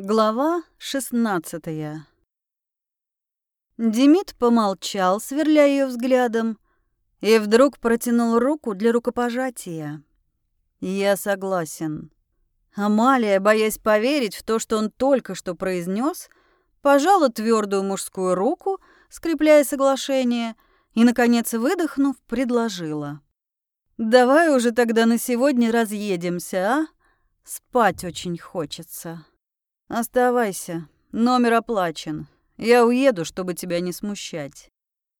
Глава 16 Демид помолчал, сверля ее взглядом, и вдруг протянул руку для рукопожатия. «Я согласен». Амалия, боясь поверить в то, что он только что произнес, пожала твердую мужскую руку, скрепляя соглашение, и, наконец, выдохнув, предложила. «Давай уже тогда на сегодня разъедемся, а? Спать очень хочется». «Оставайся. Номер оплачен. Я уеду, чтобы тебя не смущать».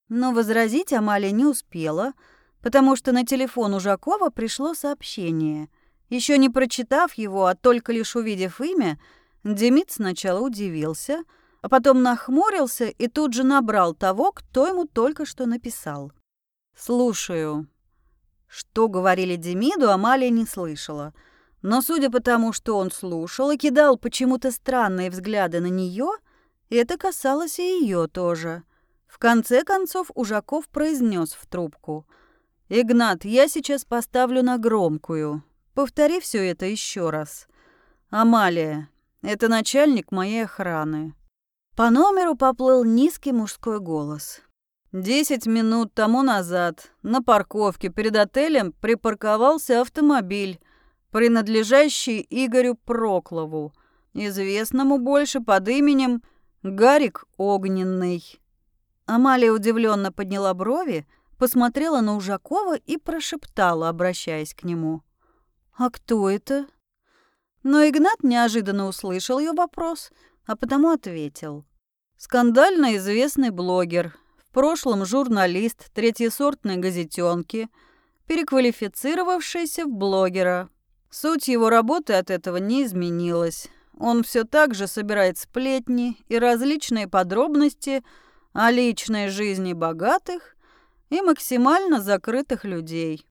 Но возразить Амалия не успела, потому что на телефон Ужакова пришло сообщение. Еще не прочитав его, а только лишь увидев имя, Демид сначала удивился, а потом нахмурился и тут же набрал того, кто ему только что написал. «Слушаю». Что говорили Демиду, Амалия не слышала — но судя по тому, что он слушал и кидал почему-то странные взгляды на нее, это касалось и ее тоже. В конце концов Ужаков произнес в трубку. «Игнат, я сейчас поставлю на громкую. Повтори все это еще раз. Амалия, это начальник моей охраны». По номеру поплыл низкий мужской голос. Десять минут тому назад на парковке перед отелем припарковался автомобиль, принадлежащий Игорю Проклову, известному больше под именем Гарик Огненный. Амалия удивленно подняла брови, посмотрела на Ужакова и прошептала, обращаясь к нему. «А кто это?» Но Игнат неожиданно услышал ее вопрос, а потому ответил. «Скандально известный блогер, в прошлом журналист третьесортной газетенки, переквалифицировавшийся в блогера, Суть его работы от этого не изменилась. Он все так же собирает сплетни и различные подробности о личной жизни богатых и максимально закрытых людей.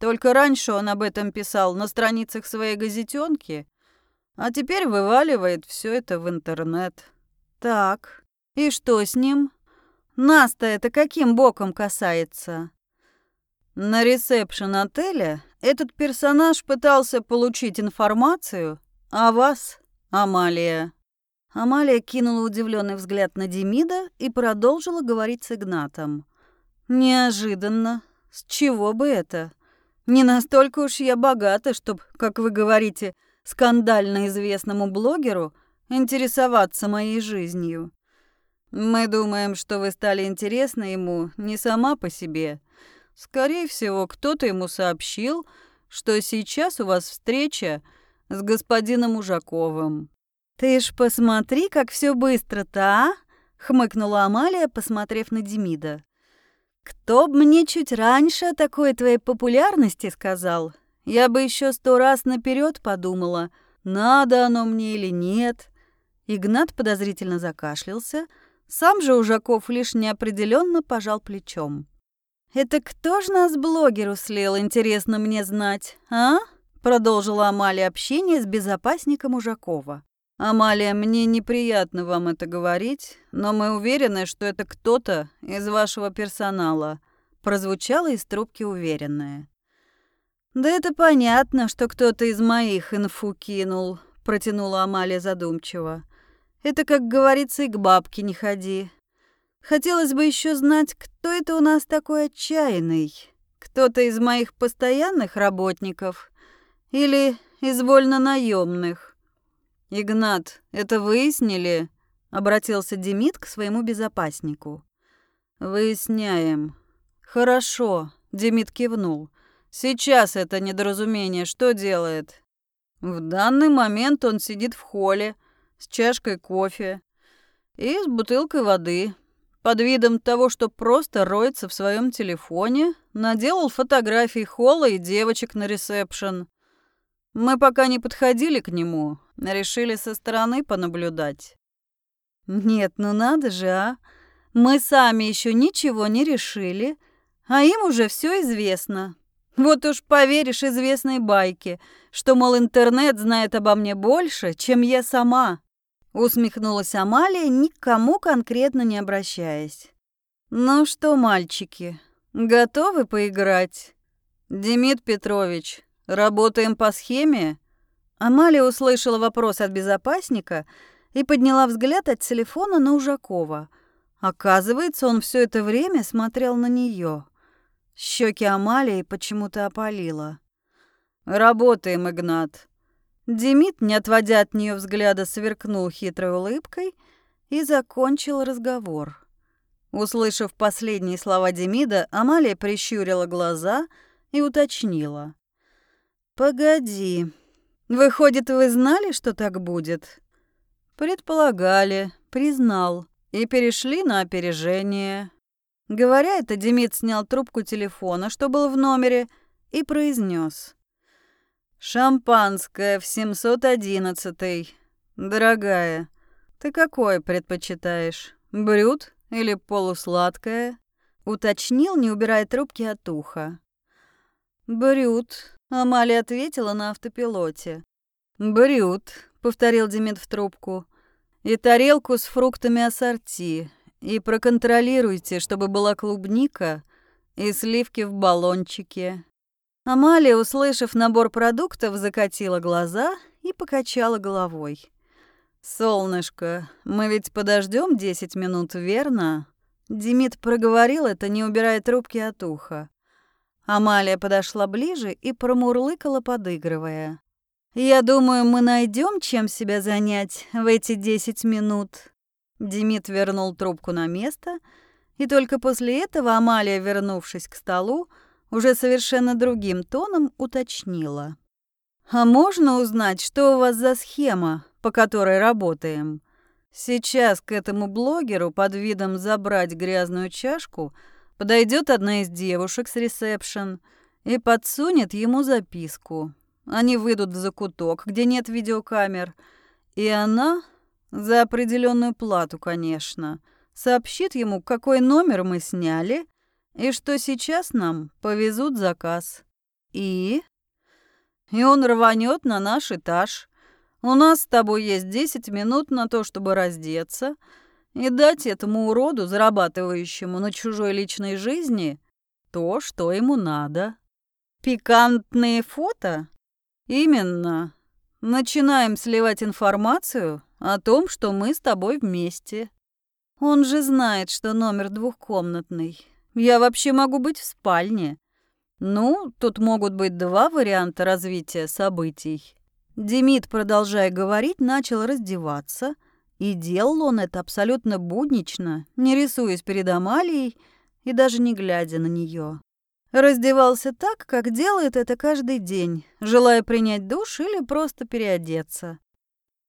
Только раньше он об этом писал на страницах своей газетенки, а теперь вываливает все это в интернет. Так, и что с ним? Нас-то это каким боком касается? На ресепшн отеля этот персонаж пытался получить информацию о вас, Амалия. Амалия кинула удивленный взгляд на Демида и продолжила говорить с Игнатом. Неожиданно. С чего бы это? Не настолько уж я богата, чтобы, как вы говорите, скандально известному блогеру интересоваться моей жизнью. Мы думаем, что вы стали интересны ему не сама по себе, Скорее всего, кто-то ему сообщил, что сейчас у вас встреча с господином Ужаковым. «Ты ж посмотри, как все быстро-то, а?» — хмыкнула Амалия, посмотрев на Демида. «Кто б мне чуть раньше о такой твоей популярности сказал? Я бы еще сто раз наперед подумала, надо оно мне или нет». Игнат подозрительно закашлялся, сам же Ужаков лишь неопределенно пожал плечом. «Это кто ж нас блогеру слил, интересно мне знать, а?» Продолжила Амалия общение с безопасником Ужакова. «Амалия, мне неприятно вам это говорить, но мы уверены, что это кто-то из вашего персонала», прозвучало из трубки уверенное. «Да это понятно, что кто-то из моих инфу кинул», протянула Амалия задумчиво. «Это, как говорится, и к бабке не ходи. Хотелось бы еще знать, кто это у нас такой отчаянный. Кто-то из моих постоянных работников или из вольно наемных. Игнат, это выяснили? Обратился Демид к своему безопаснику. Выясняем. Хорошо, Демид кивнул. Сейчас это недоразумение что делает? В данный момент он сидит в холле с чашкой кофе и с бутылкой воды. Под видом того, что просто роется в своем телефоне, наделал фотографий холла и девочек на ресепшн. Мы пока не подходили к нему, решили со стороны понаблюдать. Нет, ну надо же, а? Мы сами еще ничего не решили, а им уже все известно. Вот уж поверишь известной байке, что, мол, интернет знает обо мне больше, чем я сама. Усмехнулась Амалия, никому конкретно не обращаясь. «Ну что, мальчики, готовы поиграть?» «Демид Петрович, работаем по схеме?» Амалия услышала вопрос от безопасника и подняла взгляд от телефона на Ужакова. Оказывается, он все это время смотрел на нее. Щеки Амалии почему-то опалило. «Работаем, Игнат». Демид, не отводя от нее взгляда, сверкнул хитрой улыбкой и закончил разговор. Услышав последние слова Демида, Амалия прищурила глаза и уточнила. «Погоди, выходит, вы знали, что так будет?» «Предполагали, признал и перешли на опережение». Говоря это, Демид снял трубку телефона, что был в номере, и произнес: «Шампанское в 711-й. Дорогая, ты какое предпочитаешь, брют или полусладкое?» Уточнил, не убирая трубки от уха. «Брют», — Амалия ответила на автопилоте. «Брют», — повторил Демид в трубку. «И тарелку с фруктами ассорти. И проконтролируйте, чтобы была клубника и сливки в баллончике. Амалия, услышав набор продуктов, закатила глаза и покачала головой. «Солнышко, мы ведь подождем десять минут, верно?» Демид проговорил это, не убирая трубки от уха. Амалия подошла ближе и промурлыкала, подыгрывая. «Я думаю, мы найдем, чем себя занять в эти десять минут». Демид вернул трубку на место, и только после этого Амалия, вернувшись к столу, уже совершенно другим тоном уточнила. «А можно узнать, что у вас за схема, по которой работаем? Сейчас к этому блогеру под видом забрать грязную чашку подойдет одна из девушек с ресепшн и подсунет ему записку. Они выйдут в закуток, где нет видеокамер, и она, за определенную плату, конечно, сообщит ему, какой номер мы сняли и что сейчас нам повезут заказ. И? И он рванет на наш этаж. У нас с тобой есть 10 минут на то, чтобы раздеться и дать этому уроду, зарабатывающему на чужой личной жизни, то, что ему надо. Пикантные фото? Именно. Начинаем сливать информацию о том, что мы с тобой вместе. Он же знает, что номер двухкомнатный. Я вообще могу быть в спальне. Ну, тут могут быть два варианта развития событий. Демид, продолжая говорить, начал раздеваться, и делал он это абсолютно буднично, не рисуясь перед Амалией и даже не глядя на нее. Раздевался так, как делает это каждый день, желая принять душ или просто переодеться.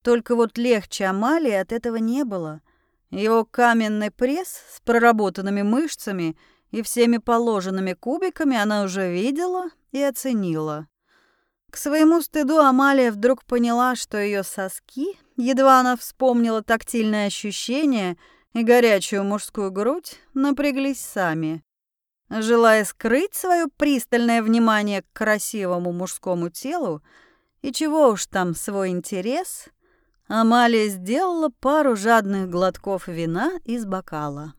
Только вот легче Амалии от этого не было. Его каменный пресс с проработанными мышцами – и всеми положенными кубиками она уже видела и оценила. К своему стыду Амалия вдруг поняла, что ее соски, едва она вспомнила тактильное ощущение и горячую мужскую грудь, напряглись сами. Желая скрыть свое пристальное внимание к красивому мужскому телу, и чего уж там свой интерес, Амалия сделала пару жадных глотков вина из бокала.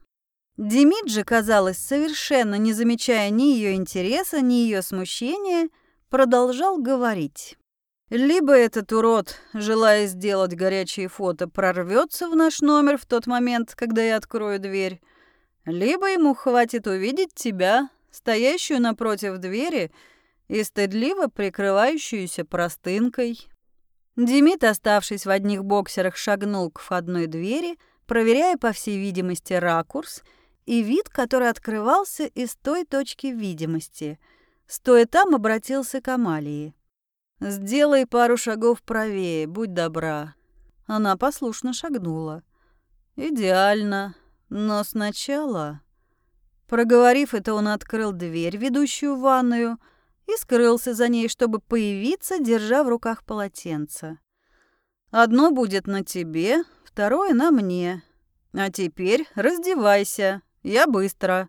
Демиджи, казалось, совершенно не замечая ни ее интереса, ни ее смущения, продолжал говорить. Либо этот урод, желая сделать горячие фото, прорвется в наш номер в тот момент, когда я открою дверь, либо ему хватит увидеть тебя, стоящую напротив двери и стыдливо прикрывающуюся простынкой. Демид, оставшись в одних боксерах, шагнул к входной двери, проверяя, по всей видимости, ракурс — и вид, который открывался из той точки видимости. Стоя там, обратился к Амалии. «Сделай пару шагов правее, будь добра». Она послушно шагнула. «Идеально. Но сначала...» Проговорив это, он открыл дверь, ведущую в ванную, и скрылся за ней, чтобы появиться, держа в руках полотенце. «Одно будет на тебе, второе на мне. А теперь раздевайся». «Я быстро».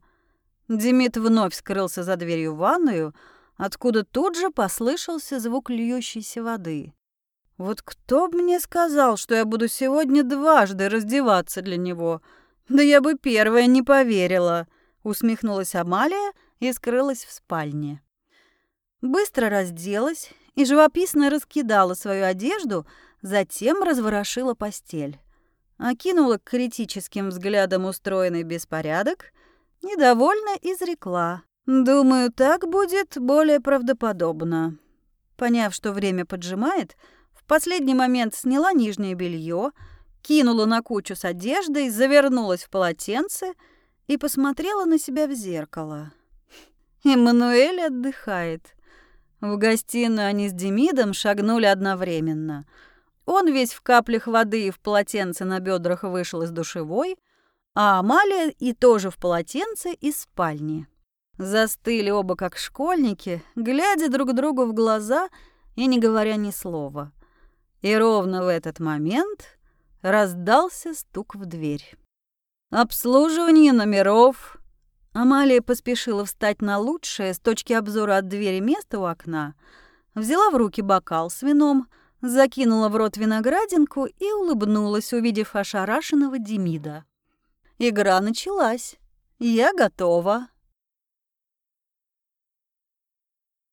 Демид вновь скрылся за дверью в ванную, откуда тут же послышался звук льющейся воды. «Вот кто бы мне сказал, что я буду сегодня дважды раздеваться для него? Да я бы первая не поверила», — усмехнулась Амалия и скрылась в спальне. Быстро разделась и живописно раскидала свою одежду, затем разворошила постель. Окинула критическим взглядом устроенный беспорядок, недовольно изрекла. «Думаю, так будет более правдоподобно». Поняв, что время поджимает, в последний момент сняла нижнее белье, кинула на кучу с одеждой, завернулась в полотенце и посмотрела на себя в зеркало. Эммануэль отдыхает. В гостиную они с Демидом шагнули одновременно. Он весь в каплях воды и в полотенце на бедрах вышел из душевой, а Амалия и тоже в полотенце из спальни. Застыли оба как школьники, глядя друг другу в глаза и не говоря ни слова. И ровно в этот момент раздался стук в дверь. «Обслуживание номеров!» Амалия поспешила встать на лучшее с точки обзора от двери место у окна, взяла в руки бокал с вином, закинула в рот виноградинку и улыбнулась, увидев ошарашенного Демида. «Игра началась. Я готова».